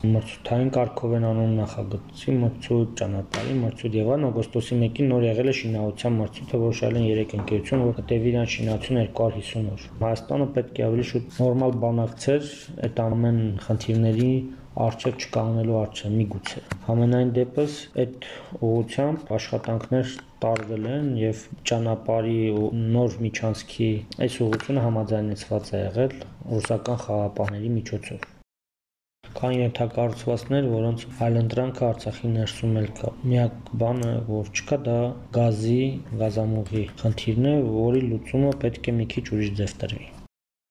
Մրցութային կարգով են անում նախագծի մրցույթ, ճանապարհի մրցույթ եւ այլն օգոստոսի 1-ին նոր եղել է շինարարության մրցույթը, որոշել են 3 ընկերություն, որ կտևի իրան շինարարություն 250 օր։ Հայաստանը պետք է ավելի շուտ նորմալ բանակցեր այդ ամեն խնդիրների արժեք չկանելու արժե միգուցե։ Համենայն դեպս այդ ուղությամբ աշխատանքներ տարվել են եւ ճանապարհի ու նոր միջանցքի այս ուղղությունը համաձայնեցված է եղել ռուսական խաղապահների միջոցով։ Կան ենթակառուցվածքներ, որոնց այլընտրանքը Արցախի ներսում էլ կա։ Միակ բանը, որ չկա, դա գազի, գազամուղի խնդիրն է, որի լուծումը պետք է մի քիչ ուրիշ ձև տրվի։